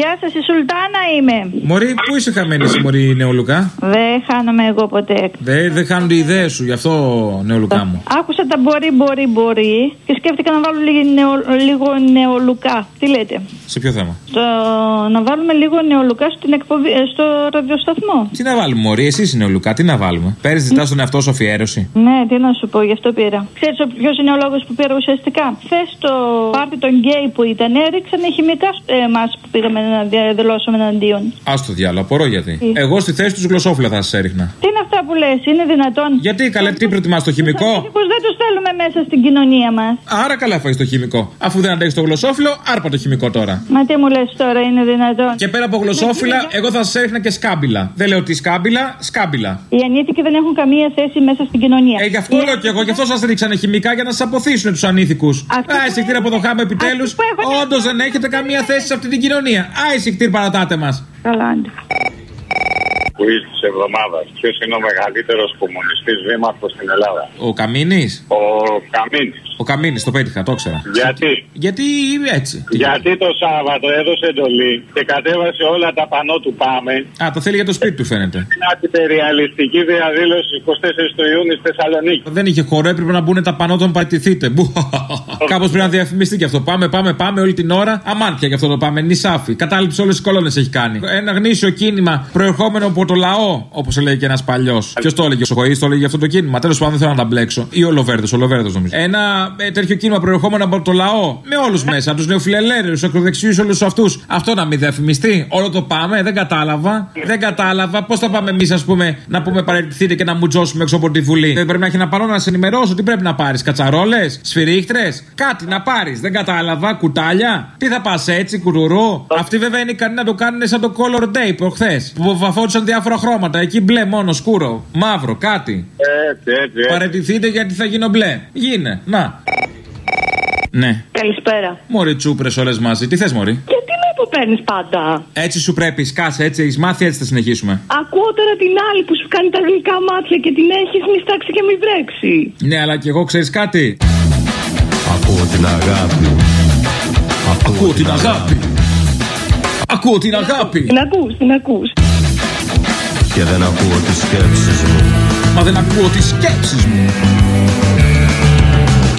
Γεια σας, η Σουλτάνα είμαι. Μωρή, πού είσαι χαμένης, εσύ, Μωρή Νεολουκά; Δεν χάνομαι εγώ ποτέ. Δεν δε χάνουν οι ιδέες σου, γι' αυτό Νεολουκά μου. Άκουσα τα μπορεί, μπορεί, μπορεί και σκέφτηκα να βάλω λίγο, νεο, λίγο νεολουκά. Τι λέτε; Σε ποιο θέμα; Στο, να βάλουμε λίγο νεολουκά στην εκπομπή, ε, στο ραδιοσταθμό. Τι να βάλουμε, Μωρή, εσύ είσαι Νεολουκά, τι να βάλουμε; Παίρνεις, ζητάς τον εαυτό σου αφιέρωση. Ναι, τι να σου πω, γι' αυτό πήρα. Ξέρεις ποιος είναι ο λόγος που πήρα ουσιαστικά; Χθε το πάρτι των γκέι που ήταν, έριξαν χημικά εμά που πήγαμε να διαδηλώσουμε εναντίον. Α το διάλογο, απορώ γιατί. Τι; Εγώ στη θέση τους γλωσσόφυλλα θα σας έριχνα. Τι είναι αυτά που λες, είναι δυνατόν; Γιατί, καλέ, τι προτιμάς το χημικό; Πω δεν τους θέλουμε μέσα στην κοινωνία μας. Άρα καλά φάει το χημικό. Αφού δεν αντέχεις το γλωσσόφυλλο, άρπα το χημικό τώρα. Μα τι μου λες τώρα, είναι δυνατόν; Και πέρα από γλωσσόφυλλα, εγώ θα σας έριχνα και σκάμπιλα. Δεν λέω ότι σκάμπιλα, σκάμπιλα. Οι ανήθικοι δεν έχουν καμία θέση μέσα στην κοινωνία. Ε, γι' αυτό λέω και εγώ, γι' αυτό σας ρίξανε χημικά για να σας αποθήσουν τους ανήθικους. Αυτό Α, που εισηκτήρ από το έχουν- χάμο επιτέλους; αυτό που έχουν- Όντως δεν έχετε καμία θέση σε αυτή την κοινωνία. Α, εισηκτήρ παρατάτε μας. Καλά, άντε. quiz της εβδομάδας. Ποιος είναι ο μεγαλύτερος κομμουνιστής δήμαρχο στην Ελλάδα; Ο Καμίνης. Ο Καμίνης. Ο Καμίνης, το πέτυχα, το ήξερα. Γιατί; Γιατί έτσι. Τι- Γιατί το Σάββατο έδωσε εντολή και κατέβασε όλα τα πανό του Πάμε. Α, το θέλει για το σπίτι του φαίνεται. Μια αντιπεριαλιστική διαδήλωση 24 του Ιούνιου στη Θεσσαλονίκη. Δεν είχε χώρο, έπρεπε να μπουν τα πανό των παραιτηθείτε. Κάπως πρέπει να διαφημιστεί και αυτό. Πάμε, πάμε, πάμε όλη την ώρα. Αμάν πια γι' αυτό το πάμε. Νησάφι. Κατάληψη όλες τις κολόνες έχει κάνει. Ένα γνήσιο κίνημα προερχόμενο από το λαό, όπως έλεγε και ένας παλιός. Ποιος το έλεγε, ο Σοχοής το έλεγε για αυτό το κίνημα. Τέλος πάντων δεν θέλω να τα μπλέξω. Ή ο Λοβέρδο, ο Λοβέρδο νομίζω. Ένα ε, τέτοιο κίνημα προερχόμενο από το λαό. Με όλους μέσα. Τους νεοφιλελέρου, τους ακροδεξιούς, όλους αυτούς. Αυτό να μην διαφημιστεί. Όλο το πάμε, δεν κατάλαβα. Δεν κατάλαβα. Πώς θα πάμε εμείς, ας πούμε, να πούμε παραιτηθείτε και να μουτζώσουμε έξω από τη Βουλή. Δεν πρέπει να έχει ένα παρόν να σε ενημερώσω. Τι πρέπει να πάρεις, κατσαρόλες, σφυρίχτρες, κάτι να πάρεις. Δεν κατάλαβα, κουτάλια. Τι θα πας έτσι, κουρουρού. Αυτοί βέβαια είναι ικανοί να το κάνουν σαν το Color Day προχθέ. Που βαφόντουσαν διάφορα χρώματα. Εκεί μπλε μόνος, σκούρο, μαύρο, κάτι. Έτσι, έτσι. έτσι. Παραιτηθείτε γιατί θα γίνω μπλε. Γίνε, να. Ναι. Καλησπέρα. Μωρή τσούπρες όλες μαζί. Τι θες, Μωρή; Γιατί με αποπέρνει πάντα; Έτσι σου πρέπει, σκάσε, έτσι έχεις μάθει, έτσι θα συνεχίσουμε. Ακούω τώρα την άλλη που σου κάνει τα γλυκά μάτια και την έχεις μη στάξει και μη βρέξει. Ναι, αλλά και εγώ ξέρεις κάτι; Ακούω την αγάπη. Ακούω την αγάπη. Ακούω την αγάπη. Την ακούς, την ακούς. Και δεν ακούω τις σκέψεις μου. Μα δεν ακούω τις σκέψεις μου.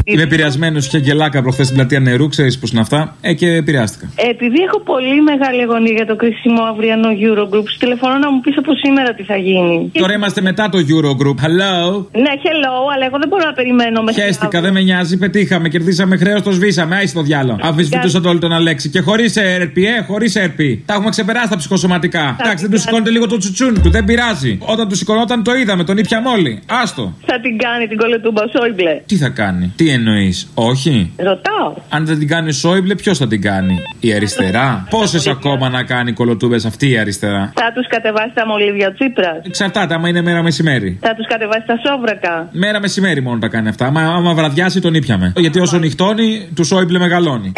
Είμαι επηρεασμένος. Είχε γελάκα προχθέ στην πλατεία νερού, ξέρεις πώς είναι αυτά. Ε, και επηρεάστηκα. Επειδή έχω πολύ μεγάλη αγωνία για το κρίσιμο αυριανό Eurogroup, σου τηλεφωνώ να μου πεις από σήμερα τι θα γίνει. Τώρα είμαστε μετά το Eurogroup. Hello; Ναι, hello, αλλά εγώ δεν μπορώ να περιμένω μέχρι. Χαίστηκα, αύριο. δεν με νοιάζει. Πετύχαμε, κερδίσαμε χρέος, το σβήσαμε. Άισε το διάλογο. Αμφισβητούσαν όλοι τον Αλέξη. Και χωρίς έρπη, ε, χωρίς έρπη. Τα έχουμε ξεπεράσει τα ψυχοσωματικά. Εντάξει, δεν τους σηκώνεται λίγο το τσουτσούν του, δεν πειράζει. Όταν τους σηκωνόταν το είδαμε, τον ήπιαμε όλοι. Άστο. Θα την κάνει την κολοτούμπα ο Σόιμπλε. Τι θα κάνει, τι εννοείς, Όχι; Ρωτάω. Αν δεν την κάνεις ο Σόιμπλε, ποιος θα την κάνει, Η αριστερά. Πόσες ακόμα να κάνει κολοτούμπες αυτή η αριστερά; Θα τους κατεβάσει τα μολύβια ο Τσίπρας. Εξαρτάται, άμα είναι μέρα μεσημέρι. Θα τους κατεβάσει τα σόβρακα. Μέρα μεσημέρι μόνο τα κάνει αυτά. Άμα, άμα βραδιάσει, τον ήπιαμε. Γιατί όσο νυχτώνει, του Σόιμπλε μεγαλώνει.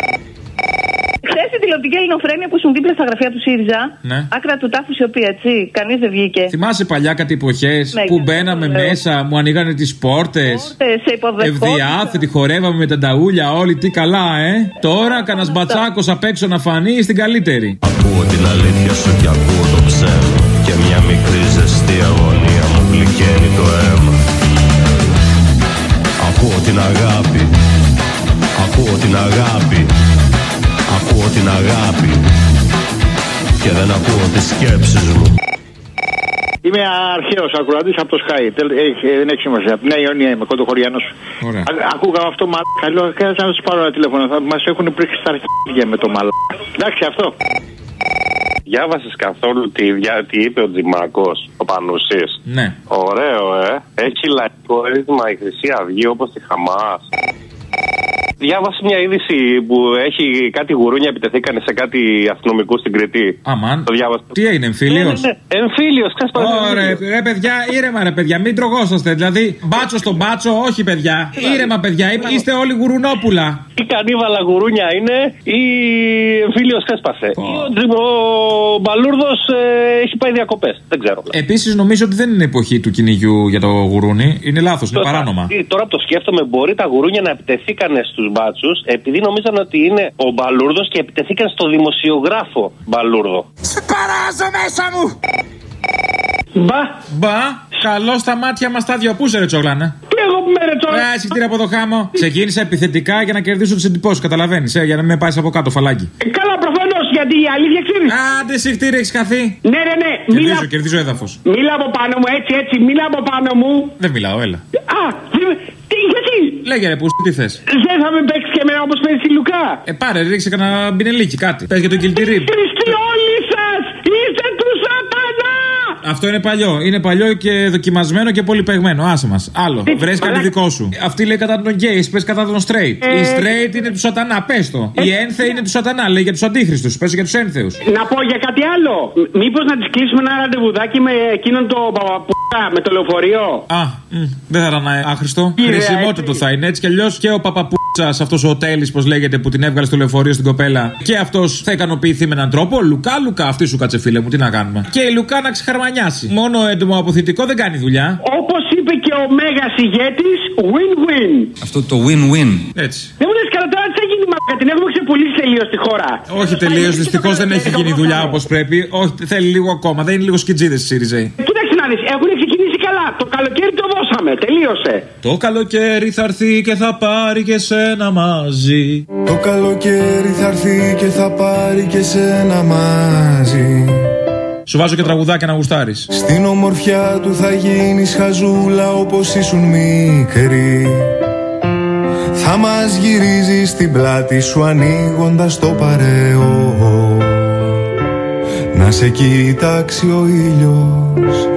Χθε η τηλεοπτική ελληνοφρένεια που ήσουν δίπλα στα γραφεία του ΣΥΡΙΖΑ. Ναι. Άκρα του τάφου σιωπή, έτσι. Κανείς δεν βγήκε. Θυμάσαι παλιά κάτι εποχές Ναι, που ναι, μπαίναμε ναι. μέσα, μου ανοίγανε τις πόρτες. Πόρτες, σε υποδεχόντουσαν. Ευδιάθετοι, χορεύαμε με τα νταούλια όλοι, τι καλά, ε. Τώρα κανένας μπατσάκος απ' έξω να φανεί στην καλύτερη. Ακούω την αλήθεια σου και ακούω το ψέμα. Δεν ακούω τις σκέψεις μου. Είμαι αρχαίος ακροατής από το Sky. Τελ- έχει- Δεν έχει σημασία. Από τη Νέα Ιωνία είμαι, κοντοχωριανός. Ωραία. Ακούγαμε αυτό μαλάκα. Λέω, κάτσε να του πάρω ένα τηλέφωνο. Θα μας έχουν πρίξει στα αρχίδια με το μαλάκα. Εντάξει, αυτό. Διάβασες καθόλου τι, δια- τι είπε ο Τζιμάκος, ο Πανουσής; Ναι. Ωραίο, ε. Έχει λαϊκό ρύθμα η Χρυσή Αυγή όπως τη Χαμάς. Διάβασε μια είδηση που έχει κάτι γουρούνια επιτεθήκανε σε κάτι αστυνομικού στην Κρήτη. Αμάν. Το διάβασα. Τι έγινε, εμφύλιος; Ναι, ναι, ναι. Εμφύλιος, ξέσπασε. Ωραία, ρε παιδιά, ήρεμα ρε παιδιά, μην τρογόσαστε. Δηλαδή, μπάτσο στον μπάτσο, όχι παιδιά. Ήρεμα παιδιά, είστε- είστε όλοι γουρουνόπουλα. Η κανίβαλα γουρούνια είναι ή εμφύλιος ξέσπασε. Ή ο, Τζι- ο Μπαλούρδος ε, έχει πάει διακοπές. Δεν ξέρω. Επίσης, νομίζω ότι δεν είναι εποχή του κυνηγιού για το γουρούνι. Είναι λάθος, είναι παράνομα. Ε, Τώρα που το σκέφτομαι, μπορεί τα γουρούνια να επιτεθήκανε στους μπάτσους, επειδή νομίζαν ότι είναι ο Μπαλούρδος και επιτεθήκαν στο δημοσιογράφο Μπαλούρδο. Σε παράζω μέσα μου! Μπα, Μπα, καλό στα μάτια μας τα δυο. Πού σε ρε τσόγλανα. τι εγώ που με ρε τώρα. Ε, συγχτήρια από το χάμο; Ξεκίνησα επιθετικά για να κερδίσω τι εντυπώσεις, καταλαβαίνεις. Ε, για να μην με πάεις από κάτω φαλάκι. Ε, Καλά, προφανώς γιατί η αλήθεια ξέρεις. Άντε, συγχτήρια, έχεις χαθεί. Ναι, ναι, ναι. Μίλα, Κερδίζω, κερδίζω έδαφος. μίλα από πάνω μου, έτσι, έτσι. Μίλα από πάνω μου. Δεν μιλάω, έλα. Α, δεν- τι, γιατί. Λέγε ρε, πού, τι θες; Δεν θα με παίξεις και εμένα όπως παίζει η Λουκά. Ε, πάρε, ρίξε κανένα μπινελίκι, κάτι. Πες για το κιλτηρί. Χριστί όλοι σας! Είστε τους σατανά! Αυτό είναι παλιό. Είναι παλιό και δοκιμασμένο και πολύ παιγμένο. Άσε μας. Άλλο. Τι, Βρες κάτι μαλάκα. δικό σου. Αυτή λέει κατά τον γκέι, εσύ πες κατά τον straight. Ε. Η straight είναι τους σατανά, πες το. Η ένθε είναι τους σατανά, λέει για τους αντίχρηστου. Πες για τους ένθεους. Να πω για κάτι άλλο. Μήπως να της κλείσουμε ένα ραντεβουδάκι με εκείνον το παπαπούκα με το λεωφορείο. Α, μ, δεν θα ήταν άχρηστο. Κύριε, Χρησιμότατο έτσι. θα είναι έτσι κι αλλιώς και ο παπαπούτσα αυτός ο τέλη, πώς λέγεται, που την έβγαλε στο λεωφορείο στην κοπέλα. Και αυτός θα ικανοποιηθεί με έναν τρόπο. Λουκά, Λουκά, αυτή σου κάτσε φίλε μου, τι να κάνουμε. Και η Λουκά να ξεχαρμανιάσει. Μόνο έντομο αποθητικό δεν κάνει δουλειά. Όπως είπε και ο μέγας ηγέτης, win-win. Αυτό το win-win. Έτσι. Δεν μου λες καλά τώρα τι θα γίνει, μαλάκα. Την έχουμε ξεπουλήσει τελείως στη χώρα. Όχι τελείως, δυστυχώς δεν έχει γίνει δουλειά όπως πρέπει. Όχι, θέλει λίγο ακόμα. Δεν είναι λίγο σκιτζίδες στη ΣΥΡΙΖΑ. Κοίταξε να δει, έχουν ξεκινήσει καλά. Το καλοκαίρι το δώσαμε, τελείωσε. Το καλοκαίρι θα έρθει και θα πάρει και σένα μαζί. Το καλοκαίρι θα έρθει και θα πάρει και σένα μαζί Σου βάζω και τραγουδάκια να γουστάρεις. Στην ομορφιά του θα γίνεις χαζούλα όπως ήσουν μικρή Θα μας γυρίζεις την πλάτη σου ανοίγοντας το παρέο Να σε κοιτάξει ο ήλιος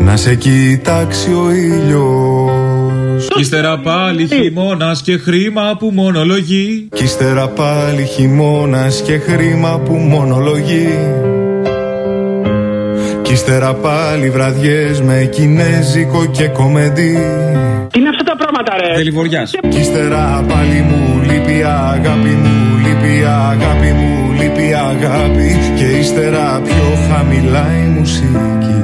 Να σε κοιτάξει ο ήλιος Κι ύστερα πάλι χειμώνας και χρήμα που μονολογεί. Κι ύστερα πάλι χειμώνας και χρήμα που μονολογεί Κι ύστερα πάλι βραδιές με κινέζικο και κομεντί Τι είναι αυτά τα πράγματα, ρε; Δελιβοριά. Κι ύστερα πάλι μου λείπει η αγάπη μου Λείπει η αγάπη μου, λείπει η αγάπη Και ύστερα πιο χαμηλά η μουσική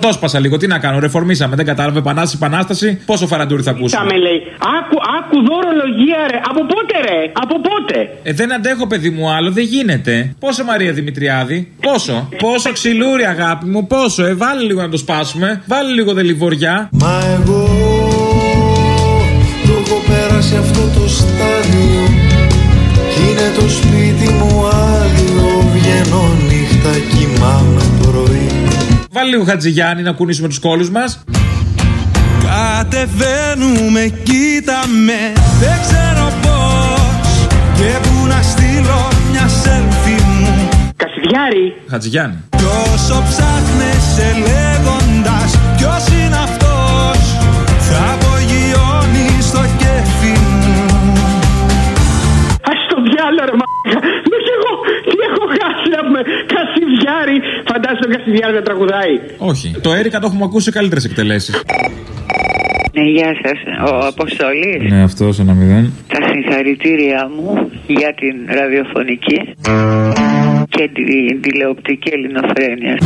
Το σπάσα λίγο, τι να κάνω, ρεφορμήσαμε. Δεν κατάλαβε επανάσταση, επανάσταση. Πόσο φαραντούρι θα ακούσουμε. Κάμε λέει. Άκου, άκου δωρολογία, ρε. Από πότε, ρε. Από πότε; Ε, δεν αντέχω, παιδί μου, άλλο, δεν γίνεται. Πόσο Μαρία Δημητριάδη, πόσο. Πόσο ξυλούρι, αγάπη μου, πόσο. Ε, βάλε λίγο να το σπάσουμε. Βάλε λίγο δελιβοριά. Μα εγώ λίγο Χατζηγιάννη να κουνήσουμε τους κόλου μας. Κατεβαίνουμε, κοίτα με Δεν ξέρω πως Και που να στείλω μια selfie μου Κασιδιάρη. Χατζηγιάννη. Τόσο ψάχνεσαι λέγοντας Ποιος είναι αυτός Θα απογειώνει στο κέφι μου Α το διάλο, ρε μαλάκα. Μες κι εγώ. Τι έχω χάσει να πούμε. Κασιδιάρη. Φαντάζομαι τον Κασιδιάρη να τραγουδάει. Όχι. Το Έρικα το έχουμε ακούσει σε καλύτερες εκτελέσεις. Ναι, γεια σας. Ο Αποστολή. Ναι, αυτός ένα μηδέν. Τα συγχαρητήριά μου για την ραδιοφωνική και την τηλεοπτική ελληνοφρένεια.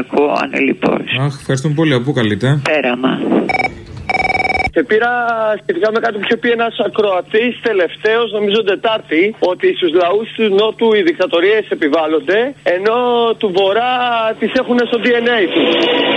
Ακούω ανελιπώς. Αχ, ευχαριστούμε πολύ. Από πού καλείτε; Πέραμα. Σε πήρα σχετικά με κάτι που είχε πει ένας ακροατής τελευταίος, νομίζω Τετάρτη, ότι στους λαούς του Νότου οι δικτατορίες επιβάλλονται, ενώ του Βορρά τις έχουν στο DNA τους.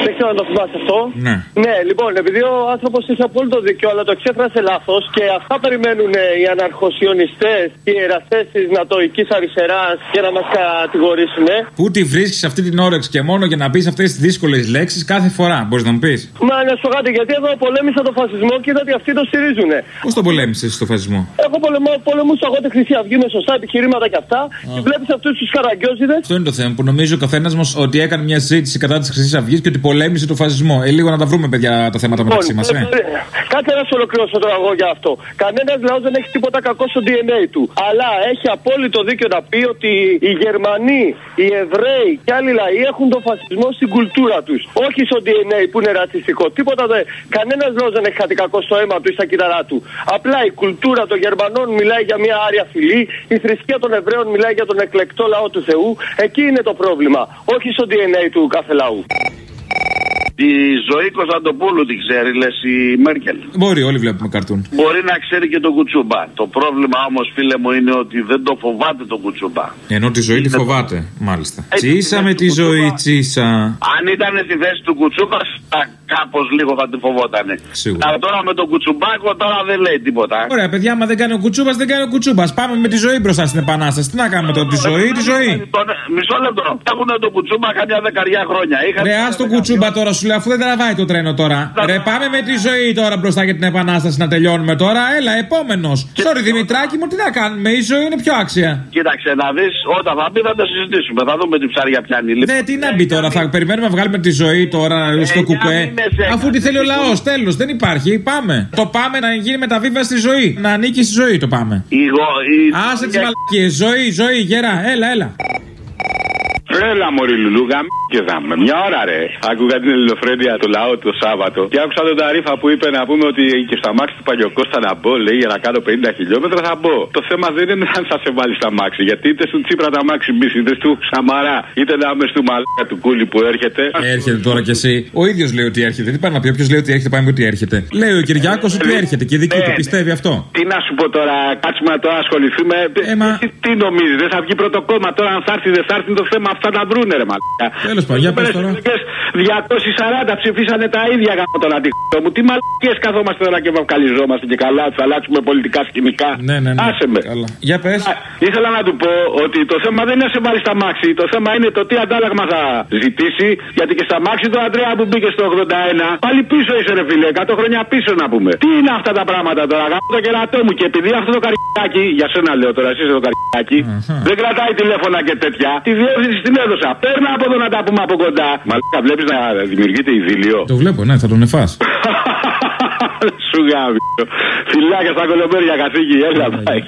Δεν ξέρω αν το θυμάσαι αυτό. Ναι. Ναι, λοιπόν, επειδή ο άνθρωπος είχε απόλυτο δίκιο, αλλά το εξέφρασε λάθος και αυτά περιμένουν οι αναρχοσιονιστές και οι εραστέ της νατοική αριστεράς για να μας κατηγορήσουν. Πού τη βρίσκεις αυτή την όρεξη και μόνο για να πεις αυτές τις δύσκολες λέξεις κάθε φορά, μπορείς να μου πεις; Μα να σου πω κάτι, γιατί εδώ πολέμησα το φασισμό και είδα ότι αυτοί το στηρίζουν. Πώς τον πολέμησες στο φασισμό; Έχω πολεμώ, πολεμού αγώ τη Χρυσή Αυγή με σωστά επιχειρήματα και αυτά. Και βλέπεις αυτούς τους καραγκιόζιδε. Αυτό είναι το θέμα που νομίζει ο καθένας μας ότι έκανε μια συζήτηση κατά της Χρυσής Αυγής και ότι πολέμησε το φασισμό. Ε, λίγο να τα βρούμε, παιδιά, τα θέματα μεταξύ μας, ε. Κάτσε να σου ολοκληρώσω τώρα εγώ για αυτό. Κανένας λαός δεν έχει τίποτα κακό στο DNA του. Αλλά έχει απόλυτο δίκιο να πει ότι οι Γερμανοί, οι Εβραίοι και άλλοι λαοί έχουν τον φασισμό στην κουλτούρα τους. Όχι στο DNA που είναι ρατσιστικό. Τίποτα δεν. Κανένας λαός δεν έχει κάτι κάτι κακό στο αίμα του ή στα κύτταρά του. Απλά η κουλτούρα των Γερμανών μιλάει για μια άρια φυλή, η θρησκεία των Εβραίων μιλάει για τον εκλεκτό λαό του Θεού. Εκεί είναι το πρόβλημα, όχι στο DNA του κάθε λαού. Τη ζωή Κωνσταντοπούλου την ξέρει, λες η Μέρκελ. Μπορεί, όλοι βλέπουμε καρτούν. Μπορεί να ξέρει και τον Κουτσούμπα. Το πρόβλημα όμως, φίλε μου, είναι ότι δεν το φοβάται τον Κουτσούμπα. Ενώ τη ζωή τη φοβάται, μάλιστα. Τσίσα με τη ζωή, τσίσα. Αν ήταν στη θέση του Κουτσούμπα, κάπως λίγο θα τη φοβότανε. Σίγουρα. Αλλά τώρα με τον Κουτσουμπάκο τώρα δεν λέει τίποτα. Ωραία, παιδιά, άμα δεν κάνει ο κουτσούμπας, δεν κάνει ο κουτσούμπας. Πάμε με τη ζωή μπροστά στην επανάσταση. Τι να κάνουμε τώρα, τη ζωή, τη ζωή. Τον- Μισό λεπτό. Έχουν τον Κουτσούμπα καμιά δεκαριά χρόνια. Είχαν- Ρε, ας τον κουτσούμπα τώρα, σου λέω, αφού δεν τραβάει το τρένο τώρα. Ρε, πάμε με τη ζωή τώρα μπροστά για την επανάσταση να τελειώνουμε τώρα. Έλα, επόμενος. Sorry, Δημητράκη μου, τι να κάνουμε, η ζωή είναι πιο άξια. Κοίταξε να δεις, όταν θα μπει θα το συζητήσουμε. Θα δούμε τι ψάρια πιάνει. Ναι, τι να μπει τώρα, θα περιμένουμε να βγάλουμε τη ζωή τώρα στο κουκουέ. Αφού τη θέλει ο λαός, τέλος, δεν υπάρχει. Πάμε. Το πάμε να γίνει μεταβίβαση στη ζωή. Να ανήκει στη ζωή το πάμε. Άσε τις μαλακίες. Ζωή, ζωή, γερά, έλα, έλα. Έλα μωρή Λουλού, και δάμε. Μια ώρα ρε. Άκουγα την ελληνοφρένεια του λαού το Σάββατο και άκουσα τον Ταρίφα που είπε να πούμε ότι και στα μάξι του Παλιοκώστα να μπω, λέει για να κάνω 50 χιλιόμετρα θα μπω. Το θέμα δεν είναι αν θα σε βάλει στα μάξι, γιατί είτε στον Τσίπρα τα μάξι μπεις, είτε του Σαμαρά, είτε να είμαι στο μαλάκα του κούλι που έρχεται. Έρχεται τώρα κι εσύ. Ο ίδιος λέει ότι έρχεται. Τι πάει να πει, όποιος λέει ότι έρχεται, πάει με ότι έρχεται. Λέει ο Κυριάκος ότι έρχεται και δική του Ε, πιστεύει αυτό. Τι να σου πω τώρα, κάτσουμε να το ασχοληθούμε. τι, τι νομίζεις, δεν θα βγει πρώτο κόμμα τώρα, αν θα έρθει, δεν θα έρθει το θέμα, αυτά να βρούνε ρε μαλάκα. Τέλος πάντων, για πες τώρα. 240 ψηφίσανε τα ίδια γάμο τον αντίκτυπο μου. Τι μαλακίε καθόμαστε τώρα και βαυκαλιζόμαστε και καλά, θα αλλάξουμε πολιτικά σκηνικά. Ναι, ναι, ναι. Άσε με. Καλά. Για πες. Ήθελα να του πω ότι το θέμα δεν είναι να σε βάλει στα μάξι. Το θέμα είναι το τι αντάλλαγμα θα ζητήσει. Γιατί και στα μάξι του Αντρέα που μπήκε στο 81, πάλι πίσω είσαι ρε φίλε, 100 χρόνια πίσω να πούμε. Τι είναι αυτά τα πράγματα τώρα, γάμο το κερατό μου και επειδή αυτό το καρικάκι, για σένα λέω τώρα, εσύ είσαι το καρικάκι, δεν κρατάει τηλέφωνα και τέτοια, τη διεύθυνση την έδωσα. Παίρνα από εδώ να τα πούμε από κοντά. Μαλάκα βλέπεις να δημιουργείται ειδήλιο. Το βλέπω, ναι, θα τον εφάς. Σου γάμι. Φιλάκια στα κολομπέρια καθήκη, έλα πάει.